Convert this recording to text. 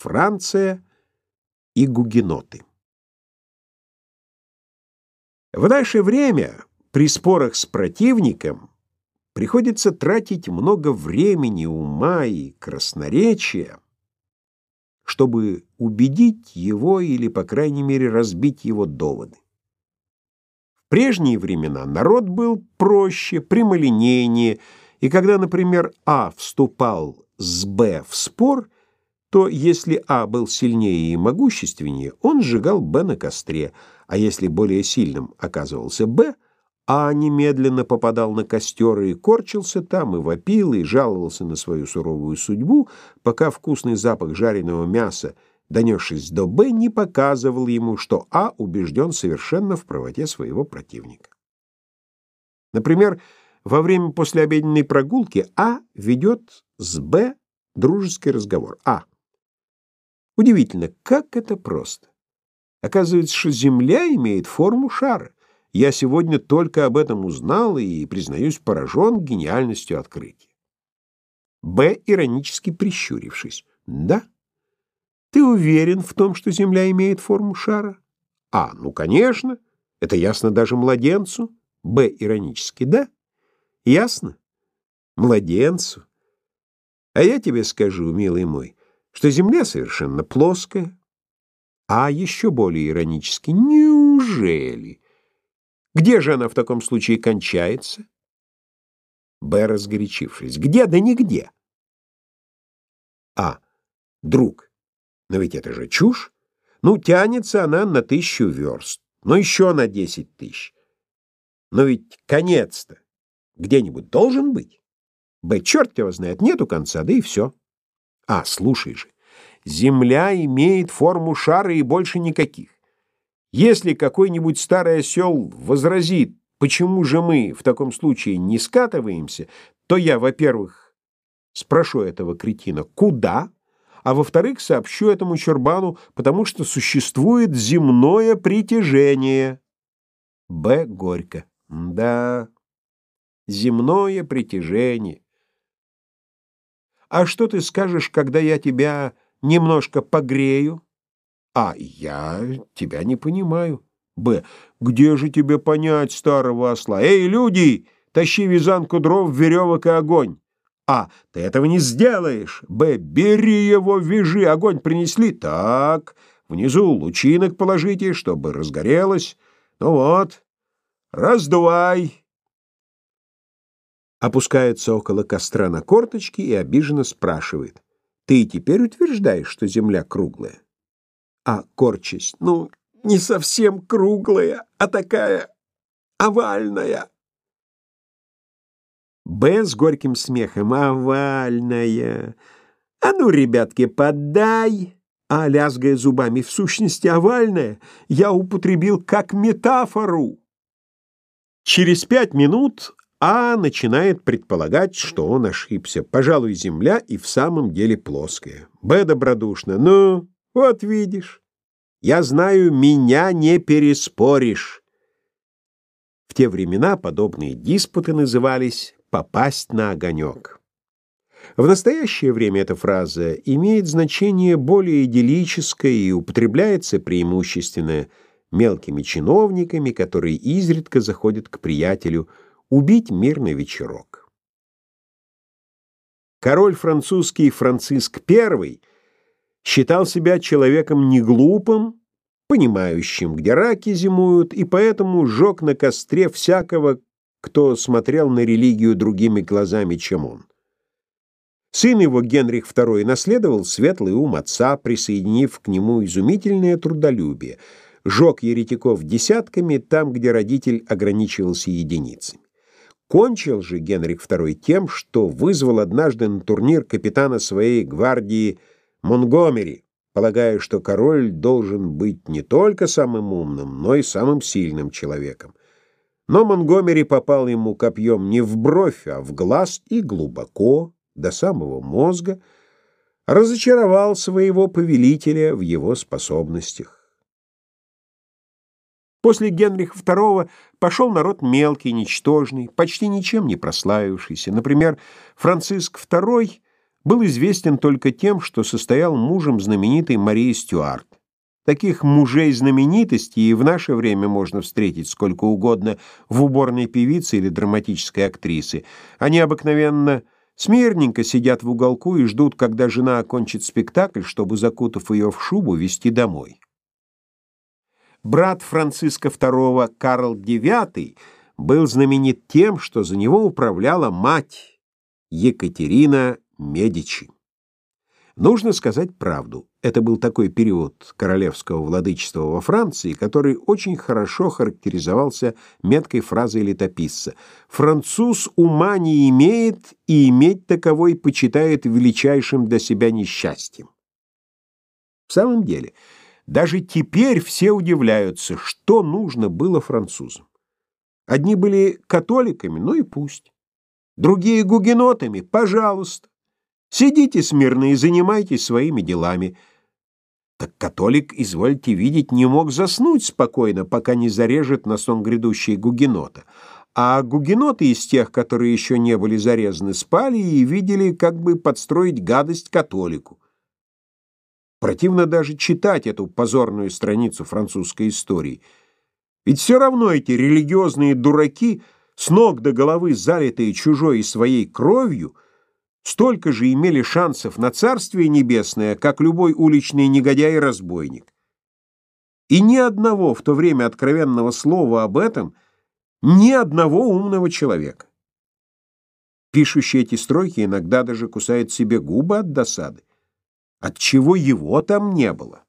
Франция и гугеноты. В наше время при спорах с противником приходится тратить много времени, ума и красноречия, чтобы убедить его или, по крайней мере, разбить его доводы. В прежние времена народ был проще, прямолинейнее, и когда, например, А вступал с Б в спор, то если А был сильнее и могущественнее, он сжигал Б на костре, а если более сильным оказывался Б, А немедленно попадал на костер и корчился там, и вопил, и жаловался на свою суровую судьбу, пока вкусный запах жареного мяса, донесшись до Б, не показывал ему, что А убежден совершенно в правоте своего противника. Например, во время послеобеденной прогулки А ведет с Б дружеский разговор. А. Удивительно, как это просто. Оказывается, что Земля имеет форму шара. Я сегодня только об этом узнал и, признаюсь, поражен гениальностью открытия. Б, иронически прищурившись. Да? Ты уверен в том, что Земля имеет форму шара? А, ну, конечно. Это ясно даже младенцу. Б, иронически. Да? Ясно? Младенцу. А я тебе скажу, милый мой, что Земля совершенно плоская. А еще более иронически, неужели? Где же она в таком случае кончается? Б, разгорячившись. Где? Да нигде. А, друг, но ведь это же чушь. Ну, тянется она на тысячу верст, но еще на десять тысяч. Но ведь конец-то где-нибудь должен быть. Б, черт его знает, нету конца, да и все. А, слушай же, Земля имеет форму шара и больше никаких. Если какой-нибудь старый осел возразит, почему же мы в таком случае не скатываемся, то я, во-первых, спрошу этого кретина, куда, а во-вторых, сообщу этому чурбану, потому что существует земное притяжение. Б. Горько. Да, земное притяжение. А что ты скажешь, когда я тебя немножко погрею? А, я тебя не понимаю. Б. Где же тебе понять старого осла? Эй, люди, тащи вязанку дров, веревок и огонь. А. Ты этого не сделаешь. Б. Бери его, вяжи. Огонь принесли? Так. Внизу лучинок положите, чтобы разгорелось. Ну вот. Раздувай опускается около костра на корточки и обиженно спрашивает. «Ты теперь утверждаешь, что земля круглая?» А, корчась, «Ну, не совсем круглая, а такая овальная». Б с горьким смехом. «Овальная! А ну, ребятки, подай!» А, лязгая зубами, в сущности, овальная, я употребил как метафору. Через пять минут а начинает предполагать, что он ошибся. Пожалуй, земля и в самом деле плоская. Б добродушно. Ну, вот видишь. Я знаю, меня не переспоришь. В те времена подобные диспуты назывались «попасть на огонек». В настоящее время эта фраза имеет значение более идиллическое и употребляется преимущественно мелкими чиновниками, которые изредка заходят к приятелю – Убить мирный вечерок. Король французский Франциск I считал себя человеком неглупым, понимающим, где раки зимуют, и поэтому сжег на костре всякого, кто смотрел на религию другими глазами, чем он. Сын его, Генрих II, наследовал светлый ум отца, присоединив к нему изумительное трудолюбие, жег еретиков десятками там, где родитель ограничивался единицами. Кончил же Генрих II тем, что вызвал однажды на турнир капитана своей гвардии Монгомери, полагая, что король должен быть не только самым умным, но и самым сильным человеком. Но Монгомери попал ему копьем не в бровь, а в глаз и глубоко, до самого мозга, разочаровал своего повелителя в его способностях. После Генриха II пошел народ мелкий, ничтожный, почти ничем не прославившийся. Например, Франциск II был известен только тем, что состоял мужем знаменитой Марии Стюарт. Таких мужей знаменитостей и в наше время можно встретить сколько угодно в уборной певицы или драматической актрисы. Они обыкновенно смирненько сидят в уголку и ждут, когда жена окончит спектакль, чтобы, закутав ее в шубу, вести домой. Брат Франциска II Карл IX был знаменит тем, что за него управляла мать Екатерина Медичи. Нужно сказать правду. Это был такой период королевского владычества во Франции, который очень хорошо характеризовался меткой фразой летописца. «Француз ума не имеет, и иметь таковой почитает величайшим для себя несчастьем». В самом деле, даже теперь все удивляются, что нужно было французам. Одни были католиками, ну и пусть. Другие гугенотами, пожалуйста. Сидите смирно и занимайтесь своими делами. Так католик, извольте видеть, не мог заснуть спокойно, пока не зарежет на сон грядущий гугенота. А гугеноты из тех, которые еще не были зарезаны, спали и видели, как бы подстроить гадость католику. Противно даже читать эту позорную страницу французской истории. Ведь все равно эти религиозные дураки, с ног до головы залитые чужой и своей кровью — столько же имели шансов на Царствие Небесное, как любой уличный негодяй и разбойник. И ни одного в то время откровенного слова об этом, ни одного умного человека. Пишущий эти строки иногда даже кусает себе губы от досады. Отчего его там не было?